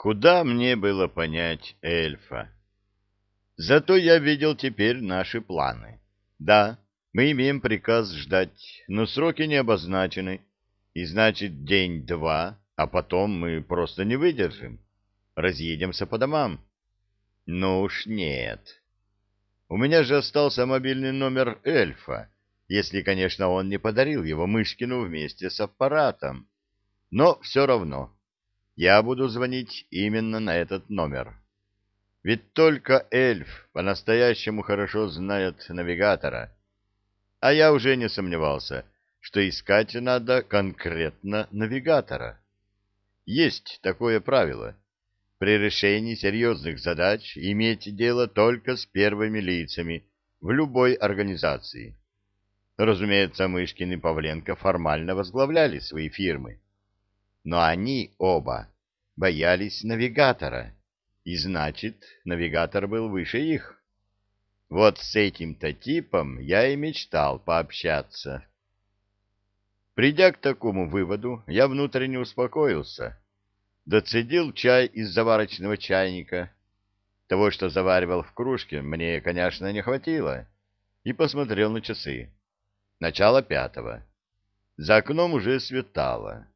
Куда мне было понять эльфа? Зато я видел теперь наши планы. Да, мы имеем приказ ждать, но сроки не обозначены, и значит день-два, а потом мы просто не выдержим. Разъедемся по домам. Ну уж нет. У меня же остался мобильный номер эльфа, если, конечно, он не подарил его Мышкину вместе с аппаратом. Но все равно я буду звонить именно на этот номер. Ведь только эльф по-настоящему хорошо знает навигатора. А я уже не сомневался, что искать надо конкретно навигатора. Есть такое правило. При решении серьезных задач иметь дело только с первыми лицами в любой организации. Разумеется, Мышкин и Павленко формально возглавляли свои фирмы но они оба боялись навигатора, и значит, навигатор был выше их. Вот с этим-то типом я и мечтал пообщаться. Придя к такому выводу, я внутренне успокоился. Доцедил чай из заварочного чайника. Того, что заваривал в кружке, мне, конечно, не хватило. И посмотрел на часы. Начало пятого. За окном уже светало.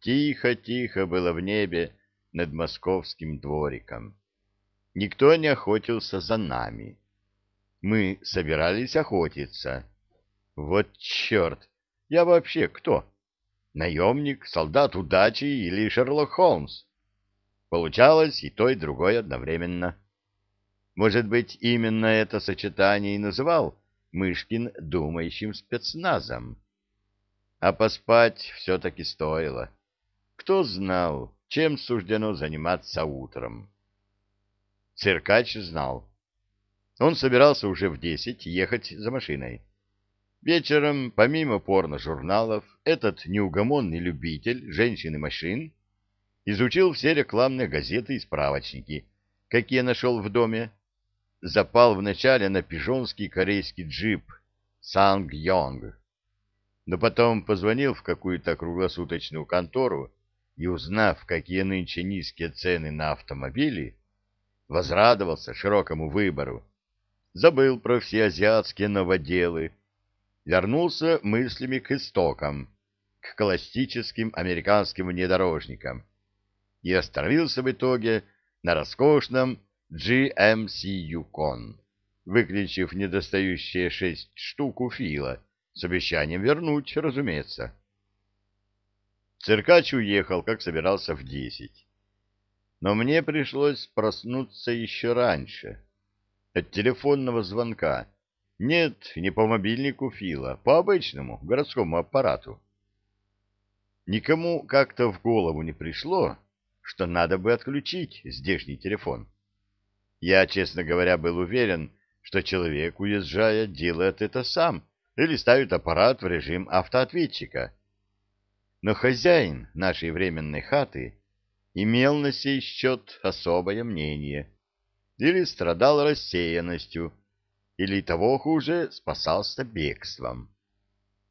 Тихо-тихо было в небе над московским двориком. Никто не охотился за нами. Мы собирались охотиться. Вот черт! Я вообще кто? Наемник, солдат удачи или Шерлок Холмс? Получалось и то, и другое одновременно. Может быть, именно это сочетание и называл Мышкин думающим спецназом. А поспать все-таки стоило. Кто знал, чем суждено заниматься утром? Циркач знал. Он собирался уже в десять ехать за машиной. Вечером, помимо порно-журналов, этот неугомонный любитель женщин и машин изучил все рекламные газеты и справочники, какие нашел в доме, запал вначале на пижонский корейский джип «Санг-Йонг», но потом позвонил в какую-то круглосуточную контору и, узнав, какие нынче низкие цены на автомобили, возрадовался широкому выбору, забыл про все азиатские новоделы, вернулся мыслями к истокам, к классическим американским внедорожникам. И остановился в итоге на роскошном GMC Yukon, выключив недостающие шесть штук у Фила, с обещанием вернуть, разумеется. Циркач уехал, как собирался, в десять. Но мне пришлось проснуться еще раньше. От телефонного звонка. Нет, не по мобильнику Фила, по обычному городскому аппарату. Никому как-то в голову не пришло, что надо бы отключить здешний телефон. Я, честно говоря, был уверен, что человек, уезжая, делает это сам или ставит аппарат в режим автоответчика но хозяин нашей временной хаты имел на сей счет особое мнение, или страдал рассеянностью, или того хуже спасался бегством.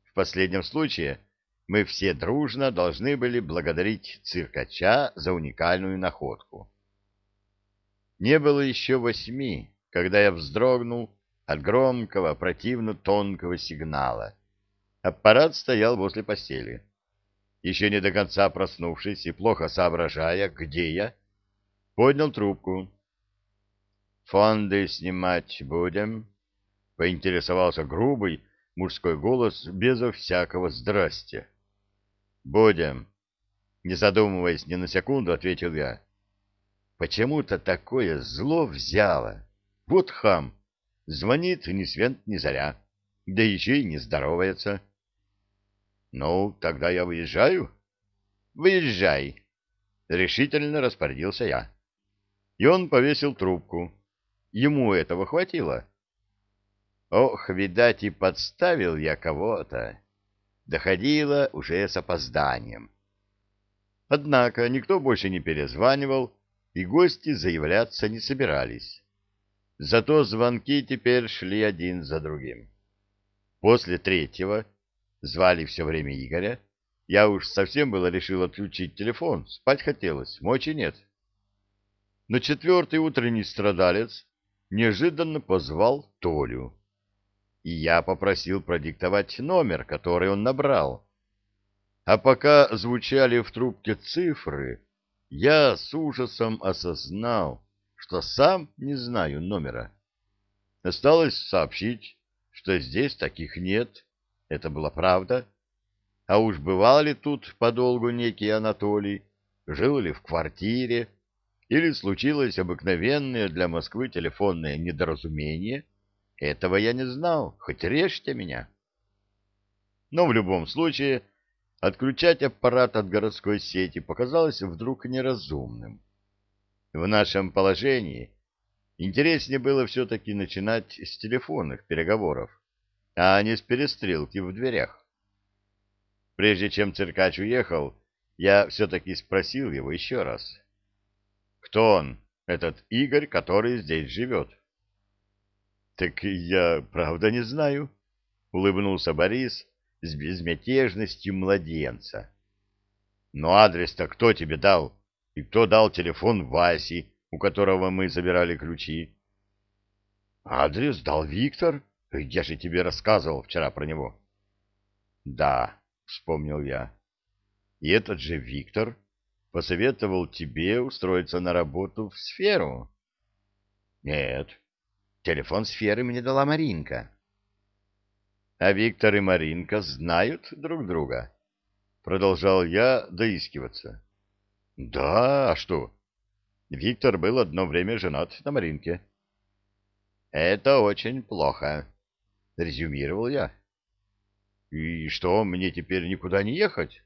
В последнем случае мы все дружно должны были благодарить циркача за уникальную находку. Не было еще восьми, когда я вздрогнул от громкого, противно тонкого сигнала. Аппарат стоял возле постели еще не до конца проснувшись и плохо соображая, где я, поднял трубку. «Фонды снимать будем?» — поинтересовался грубый мужской голос безо всякого «здрасте». «Будем», — не задумываясь ни на секунду, ответил я. «Почему-то такое зло взяло. Вот хам, звонит ни свет ни заря, да еще и не здоровается». Ну, тогда я выезжаю. Выезжай, решительно распорядился я. И он повесил трубку. Ему этого хватило. Ох, видать, и подставил я кого-то. Доходило уже с опозданием. Однако никто больше не перезванивал, и гости заявляться не собирались. Зато звонки теперь шли один за другим. После третьего Звали все время Игоря. Я уж совсем было решил отключить телефон. Спать хотелось, мочи нет. Но четвертый утренний страдалец неожиданно позвал Толю. И я попросил продиктовать номер, который он набрал. А пока звучали в трубке цифры, я с ужасом осознал, что сам не знаю номера. Осталось сообщить, что здесь таких нет. Это была правда. А уж бывал ли тут подолгу некий Анатолий, жил ли в квартире, или случилось обыкновенное для Москвы телефонное недоразумение, этого я не знал, хоть режьте меня. Но в любом случае отключать аппарат от городской сети показалось вдруг неразумным. В нашем положении интереснее было все-таки начинать с телефонных переговоров, а не с перестрелки в дверях. Прежде чем циркач уехал, я все-таки спросил его еще раз. Кто он, этот Игорь, который здесь живет? — Так я правда не знаю, — улыбнулся Борис с безмятежностью младенца. — Но адрес-то кто тебе дал? И кто дал телефон Васи, у которого мы забирали ключи? — Адрес дал Виктор. Я же тебе рассказывал вчера про него. — Да, — вспомнил я. — И этот же Виктор посоветовал тебе устроиться на работу в сферу? — Нет. Телефон сферы мне дала Маринка. — А Виктор и Маринка знают друг друга? Продолжал я доискиваться. — Да, а что? Виктор был одно время женат на Маринке. — Это очень плохо, — резюмировал я. — И что, мне теперь никуда не ехать?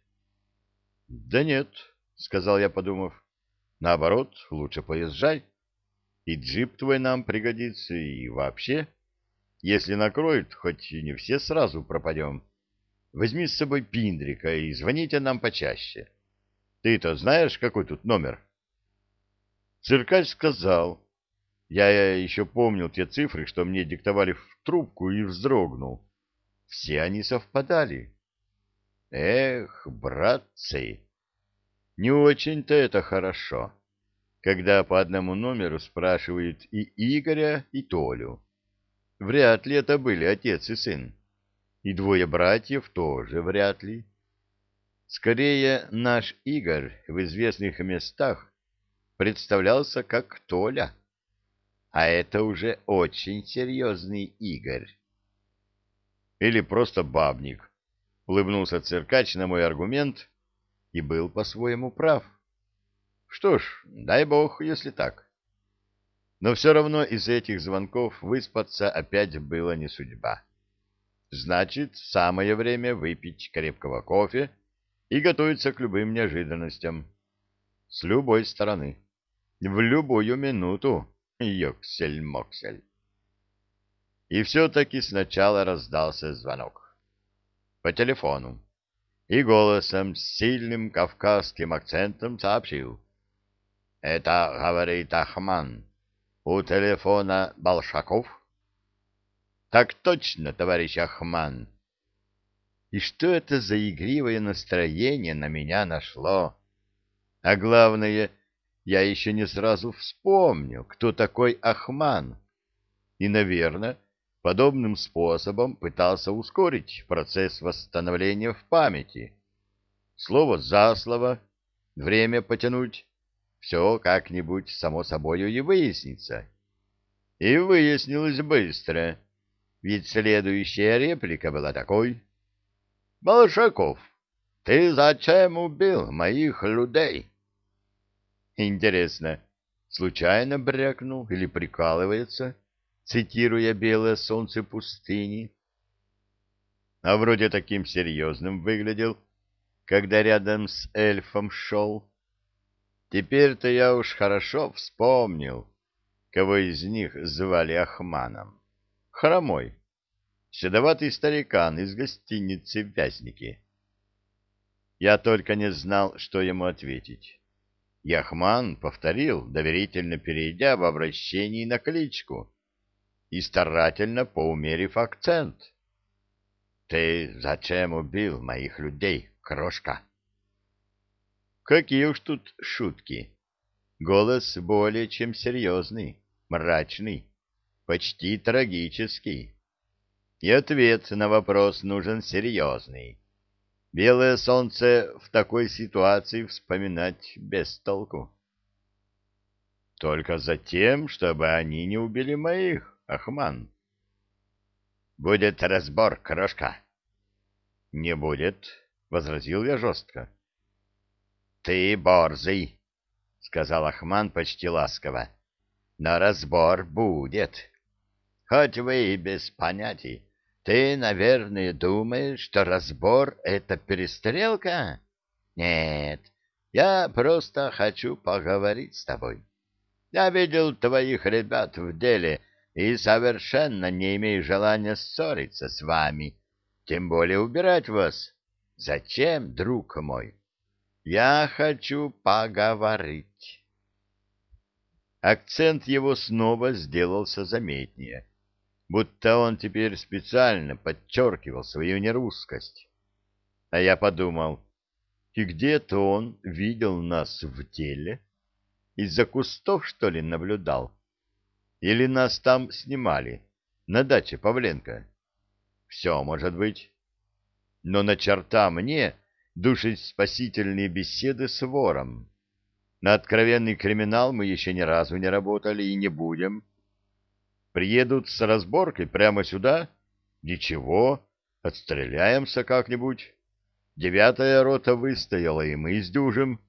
— Да нет, — сказал я, подумав. — Наоборот, лучше поезжай. И джип твой нам пригодится, и вообще. Если накроют, хоть и не все сразу пропадем. Возьми с собой Пиндрика и звоните нам почаще. Ты-то знаешь, какой тут номер? Циркач сказал. Я еще помнил те цифры, что мне диктовали в трубку, и вздрогнул. Все они совпадали. Эх, братцы! Не очень-то это хорошо, когда по одному номеру спрашивают и Игоря, и Толю. Вряд ли это были отец и сын. И двое братьев тоже вряд ли. Скорее, наш Игорь в известных местах представлялся как Толя. А это уже очень серьезный Игорь. Или просто бабник. Улыбнулся циркач на мой аргумент и был по-своему прав. Что ж, дай бог, если так. Но все равно из этих звонков выспаться опять было не судьба. Значит, самое время выпить крепкого кофе и готовиться к любым неожиданностям. С любой стороны. В любую минуту. Йоксель-моксель. И все-таки сначала раздался звонок. По телефону и голосом с сильным кавказским акцентом сообщил. «Это, говорит Ахман, у телефона Балшаков?» «Так точно, товарищ Ахман!» И что это за игривое настроение на меня нашло? А главное, я еще не сразу вспомнил, кто такой Ахман. И, наверное, подобным способом пытался ускорить процесс восстановления в памяти. Слово за слово, время потянуть, все как-нибудь само собою и выяснится. И выяснилось быстро, ведь следующая реплика была такой. «Балшаков, ты зачем убил моих людей?» Интересно, случайно брякнул или прикалывается? цитируя белое солнце пустыни. А вроде таким серьезным выглядел, когда рядом с эльфом шел. Теперь-то я уж хорошо вспомнил, кого из них звали Ахманом. Хромой, седоватый старикан из гостиницы «Вязники». Я только не знал, что ему ответить. Яхман повторил, доверительно перейдя в обращении на кличку и старательно поумерив акцент. — Ты зачем убил моих людей, крошка? — Какие уж тут шутки! голос более чем серьезный, мрачный, почти трагический. И ответ на вопрос нужен серьезный. Белое солнце в такой ситуации вспоминать без толку. Только за тем, чтобы они не убили моих, Ахман. Будет разбор, крошка. Не будет, возразил я жестко. Ты борзый, сказал Ахман почти ласково. Но разбор будет. Хоть вы и без понятий. Ты, наверное, думаешь, что разбор — это перестрелка? Нет, я просто хочу поговорить с тобой. Я видел твоих ребят в деле и совершенно не имею желания ссориться с вами, тем более убирать вас. Зачем, друг мой? Я хочу поговорить. Акцент его снова сделался заметнее, будто он теперь специально подчеркивал свою нерусскость. А я подумал, и где-то он видел нас в деле? Из-за кустов, что ли, наблюдал? Или нас там снимали, на даче Павленко? Все может быть. Но на черта мне душить спасительные беседы с вором. На откровенный криминал мы еще ни разу не работали и не будем. Приедут с разборкой прямо сюда? Ничего, отстреляемся как-нибудь. Девятая рота выстояла, и мы сдюжим.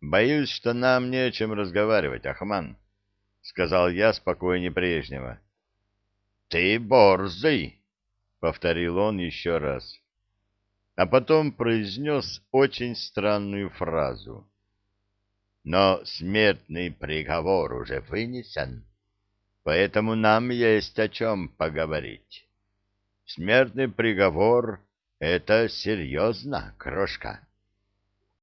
Боюсь, что нам не о чем разговаривать, Ахман, — сказал я спокойнее прежнего. — Ты борзый, — повторил он еще раз а потом произнес очень странную фразу. Но смертный приговор уже вынесен, поэтому нам есть о чем поговорить. Смертный приговор — это серьезно, крошка.